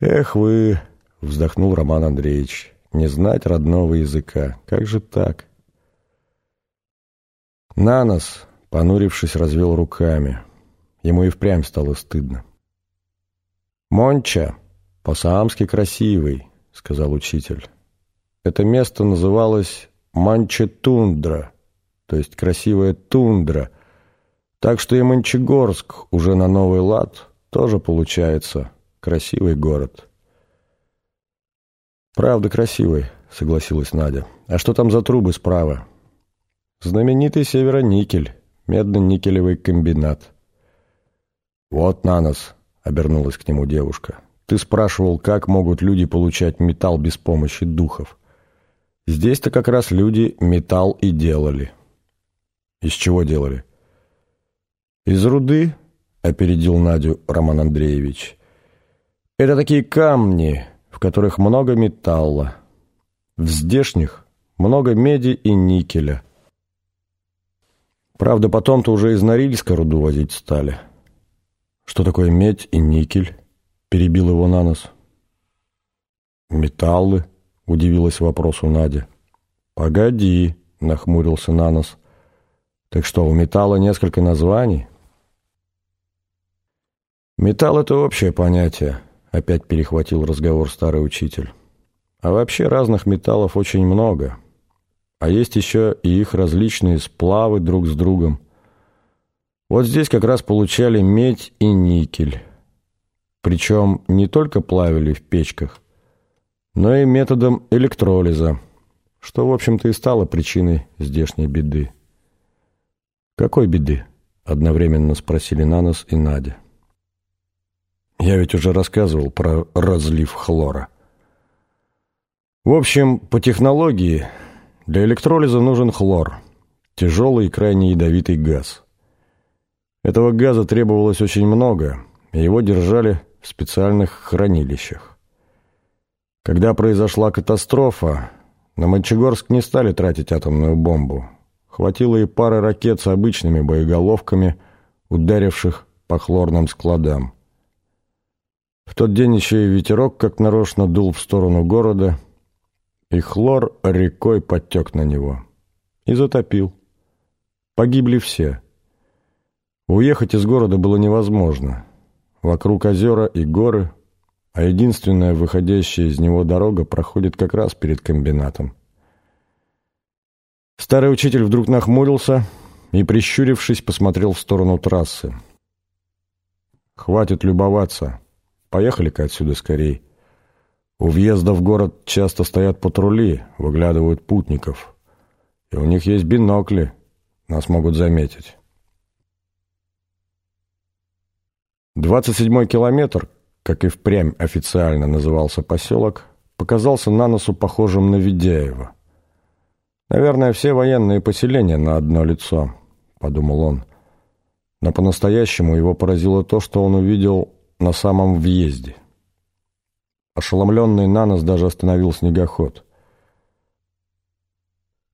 «Эх вы!» — вздохнул Роман Андреевич. «Не знать родного языка. Как же так?» Нанос, понурившись, развел руками. Ему и впрямь стало стыдно. «Монча, по-саамски красивый», — сказал учитель. Это место называлось Манче-Тундра, то есть красивая тундра, так что и Мончегорск уже на новый лад тоже получается красивый город. «Правда красивый», — согласилась Надя. «А что там за трубы справа?» «Знаменитый североникель, медно-никелевый комбинат». «Вот на нас», — обернулась к нему девушка. «Ты спрашивал, как могут люди получать металл без помощи духов. Здесь-то как раз люди металл и делали». «Из чего делали?» «Из руды», — опередил Надю Роман Андреевич. «Это такие камни, в которых много металла. В здешних много меди и никеля. Правда, потом-то уже из Норильска руду возить стали». «Что такое медь и никель?» — перебил его на нос. «Металлы», — удивилась вопросу Надя. «Погоди», — нахмурился на нос. «Так что, у металла несколько названий?» «Металл — это общее понятие», — опять перехватил разговор старый учитель. «А вообще разных металлов очень много. А есть еще и их различные сплавы друг с другом. Вот здесь как раз получали медь и никель. Причем не только плавили в печках, но и методом электролиза, что, в общем-то, и стало причиной здешней беды. «Какой беды?» — одновременно спросили Нанос и Надя. Я ведь уже рассказывал про разлив хлора. В общем, по технологии для электролиза нужен хлор, тяжелый и крайне ядовитый газ. Этого газа требовалось очень много, и его держали в специальных хранилищах. Когда произошла катастрофа, на Мончегорск не стали тратить атомную бомбу. Хватило и пары ракет с обычными боеголовками, ударивших по хлорным складам. В тот день еще и ветерок как нарочно дул в сторону города, и хлор рекой подтек на него. И затопил. Погибли все. Уехать из города было невозможно. Вокруг озера и горы, а единственная выходящая из него дорога проходит как раз перед комбинатом. Старый учитель вдруг нахмурился и, прищурившись, посмотрел в сторону трассы. «Хватит любоваться», Поехали-ка отсюда скорей. У въезда в город часто стоят патрули, выглядывают путников. И у них есть бинокли. Нас могут заметить. 27-й километр, как и впрямь официально назывался поселок, показался на носу похожим на Ведяево. «Наверное, все военные поселения на одно лицо», — подумал он. Но по-настоящему его поразило то, что он увидел на самом въезде. Ошеломленный Нанос даже остановил снегоход.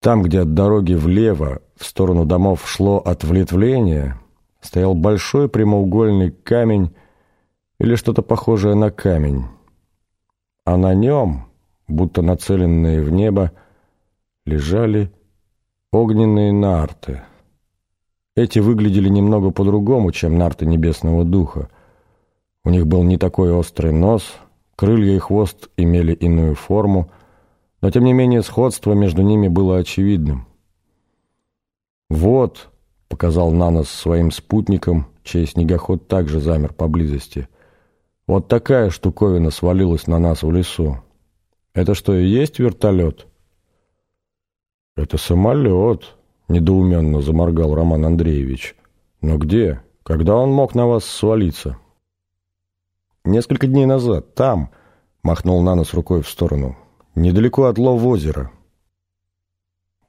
Там, где от дороги влево, в сторону домов шло ответвление, стоял большой прямоугольный камень или что-то похожее на камень. А на нем, будто нацеленные в небо, лежали огненные нарты. Эти выглядели немного по-другому, чем нарты Небесного Духа. У них был не такой острый нос, крылья и хвост имели иную форму, но тем не менее сходство между ними было очевидным. «Вот», — показал Нанос своим спутникам, чей снегоход также замер поблизости, «вот такая штуковина свалилась на нас в лесу. Это что, и есть вертолет?» «Это самолет», — недоуменно заморгал Роман Андреевич. «Но где? Когда он мог на вас свалиться?» Несколько дней назад, там, махнул Нанос рукой в сторону, недалеко от лов озера.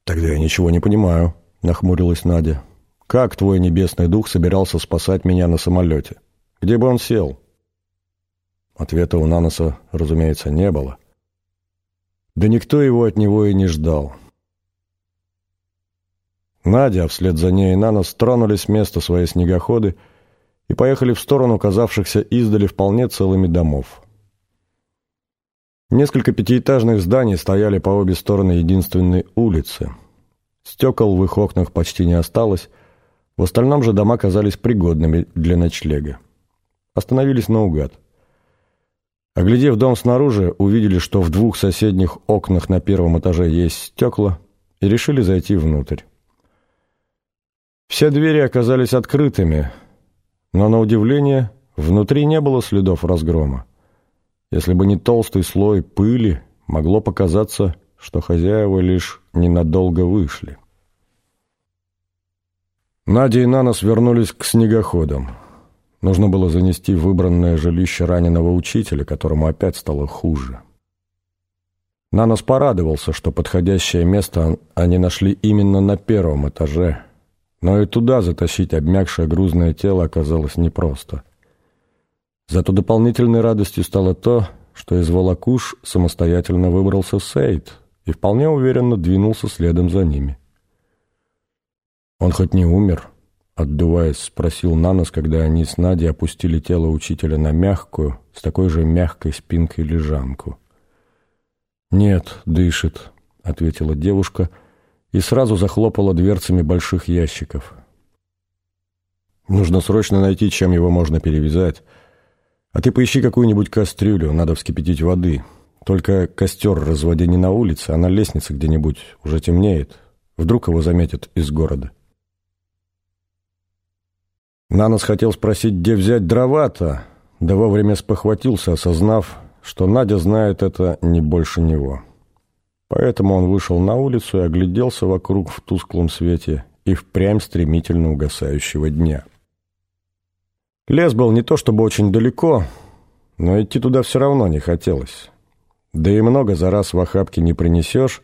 Тогда я ничего не понимаю, нахмурилась Надя. Как твой небесный дух собирался спасать меня на самолете? Где бы он сел? Ответа у Наноса, разумеется, не было. Да никто его от него и не ждал. Надя, а вслед за ней и Нанос тронулись с места свои снегоходы и поехали в сторону казавшихся издали вполне целыми домов. Несколько пятиэтажных зданий стояли по обе стороны единственной улицы. Стекол в их окнах почти не осталось, в остальном же дома казались пригодными для ночлега. Остановились наугад. Оглядев дом снаружи, увидели, что в двух соседних окнах на первом этаже есть стекла, и решили зайти внутрь. Все двери оказались открытыми, но, на удивление, внутри не было следов разгрома. Если бы не толстый слой пыли, могло показаться, что хозяева лишь ненадолго вышли. Надя и Нанос вернулись к снегоходам. Нужно было занести выбранное жилище раненого учителя, которому опять стало хуже. Нанос порадовался, что подходящее место они нашли именно на первом этаже, но и туда затащить обмякшее грузное тело оказалось непросто. Зато дополнительной радостью стало то, что из волокуш самостоятельно выбрался Сейд и вполне уверенно двинулся следом за ними. «Он хоть не умер?» — отдуваясь, спросил Нанос, когда они с Надей опустили тело учителя на мягкую, с такой же мягкой спинкой лежанку. «Нет, дышит», — ответила девушка и сразу захлопала дверцами больших ящиков. «Нужно срочно найти, чем его можно перевязать». А ты поищи какую-нибудь кастрюлю, надо вскипятить воды. Только костер разводи не на улице, а на лестнице где-нибудь. Уже темнеет. Вдруг его заметят из города. Нанос хотел спросить, где взять дрова-то, да вовремя спохватился, осознав, что Надя знает это не больше него. Поэтому он вышел на улицу и огляделся вокруг в тусклом свете и впрямь стремительно угасающего дня. Лес был не то чтобы очень далеко, но идти туда все равно не хотелось. Да и много за раз в охапке не принесешь,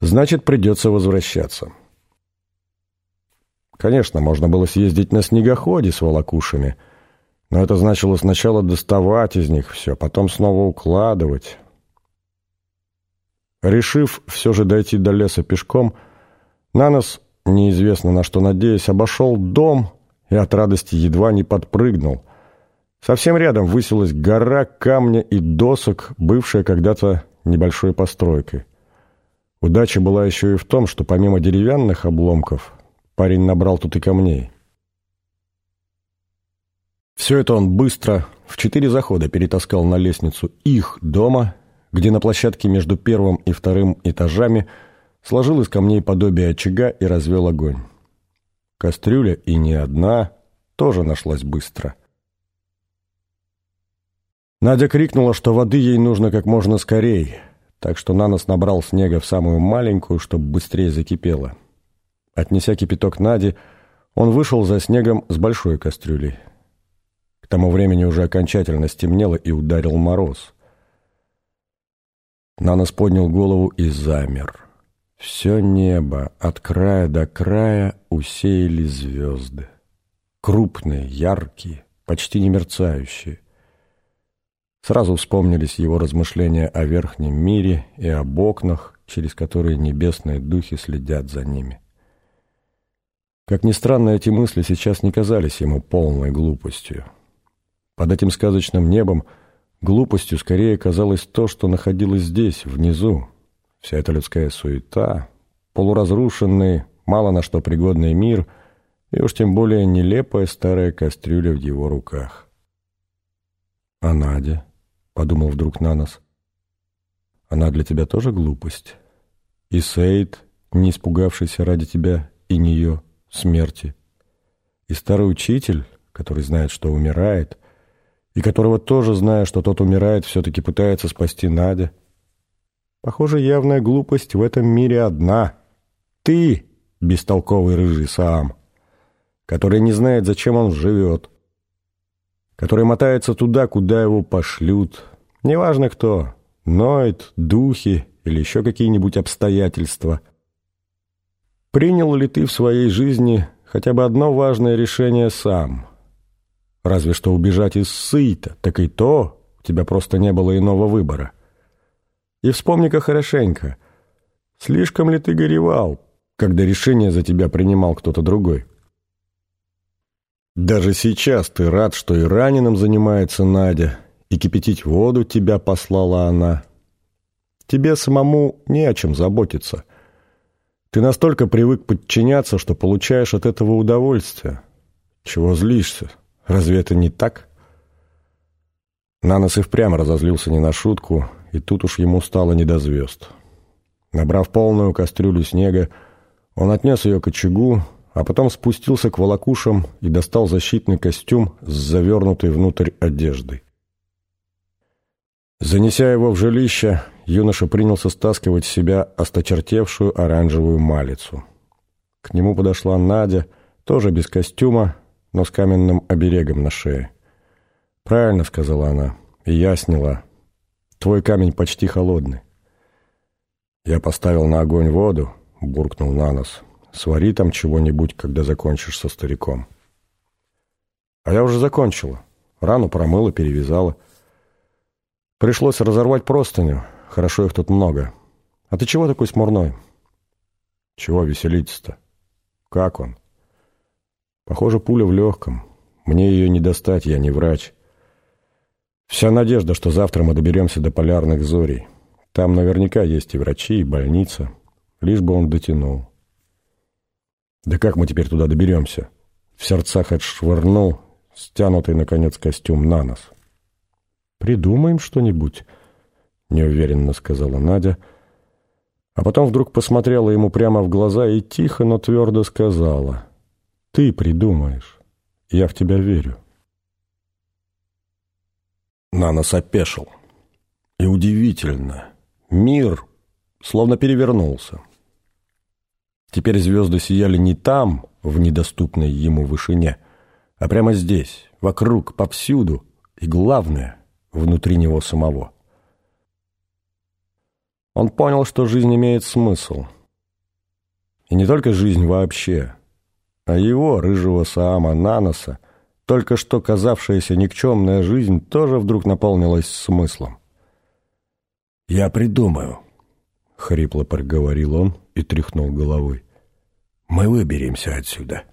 значит, придется возвращаться. Конечно, можно было съездить на снегоходе с волокушами, но это значило сначала доставать из них все, потом снова укладывать. Решив все же дойти до леса пешком, Нанос, неизвестно на что надеясь, обошел дом и от радости едва не подпрыгнул. Совсем рядом высилась гора камня и досок, бывшая когда-то небольшой постройкой. Удача была еще и в том, что помимо деревянных обломков парень набрал тут и камней. Все это он быстро, в четыре захода перетаскал на лестницу их дома, где на площадке между первым и вторым этажами сложил из камней подобие очага и развел огонь. Кастрюля, и не одна, тоже нашлась быстро. Надя крикнула, что воды ей нужно как можно скорей, так что Нанос набрал снега в самую маленькую, чтобы быстрее закипело. Отнеся кипяток Наде, он вышел за снегом с большой кастрюлей. К тому времени уже окончательно стемнело и ударил мороз. Нанос поднял голову и замер. Все небо от края до края усеяли звезды. Крупные, яркие, почти не мерцающие. Сразу вспомнились его размышления о верхнем мире и об окнах, через которые небесные духи следят за ними. Как ни странно, эти мысли сейчас не казались ему полной глупостью. Под этим сказочным небом глупостью скорее казалось то, что находилось здесь, внизу, Вся эта людская суета, полуразрушенный, мало на что пригодный мир и уж тем более нелепая старая кастрюля в его руках. «А Надя?» — подумал вдруг Нанос. «Она для тебя тоже глупость? И Сейд, не испугавшийся ради тебя и нее смерти? И старый учитель, который знает, что умирает, и которого тоже, зная, что тот умирает, все-таки пытается спасти Надя?» Похоже, явная глупость в этом мире одна. Ты, бестолковый рыжий сам, который не знает, зачем он живет, который мотается туда, куда его пошлют. Неважно кто, ноет, духи или еще какие-нибудь обстоятельства. Принял ли ты в своей жизни хотя бы одно важное решение сам? Разве что убежать из сыта, так и то у тебя просто не было иного выбора. И вспомни-ка хорошенько, слишком ли ты горевал, когда решение за тебя принимал кто-то другой? Даже сейчас ты рад, что и раненым занимается Надя, и кипятить воду тебя послала она. тебе самому не о чем заботиться. Ты настолько привык подчиняться, что получаешь от этого удовольствие. Чего злишься? Разве это не так?» Нанос и впрямь разозлился не на шутку, и тут уж ему стало не до звезд. Набрав полную кастрюлю снега, он отнес ее к очагу, а потом спустился к волокушам и достал защитный костюм с завернутой внутрь одеждой. Занеся его в жилище, юноша принялся стаскивать с себя осточертевшую оранжевую малицу. К нему подошла Надя, тоже без костюма, но с каменным оберегом на шее. «Правильно», — сказала она, — «и я сняла. Твой камень почти холодный». «Я поставил на огонь воду», — буркнул на нос. «Свари там чего-нибудь, когда закончишь со стариком». «А я уже закончила. Рану промыла, перевязала. Пришлось разорвать простыню. Хорошо их тут много. А ты чего такой смурной?» «Чего веселиться-то? Как он?» «Похоже, пуля в легком. Мне ее не достать, я не врач». Вся надежда, что завтра мы доберемся до полярных зорей. Там наверняка есть и врачи, и больница. Лишь бы он дотянул. Да как мы теперь туда доберемся? В сердцах отшвырнул стянутый, наконец, костюм на нос. «Придумаем что-нибудь», — неуверенно сказала Надя. А потом вдруг посмотрела ему прямо в глаза и тихо, но твердо сказала. «Ты придумаешь. Я в тебя верю». Нанос опешил. И удивительно, мир словно перевернулся. Теперь звезды сияли не там, в недоступной ему вышине, а прямо здесь, вокруг, повсюду, и главное, внутри него самого. Он понял, что жизнь имеет смысл. И не только жизнь вообще, а его, рыжего Саама Наноса, только что казавшаяся никчемная жизнь тоже вдруг наполнилась смыслом. «Я придумаю», — хрипло проговорил он и тряхнул головой. «Мы выберемся отсюда».